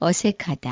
어색하다.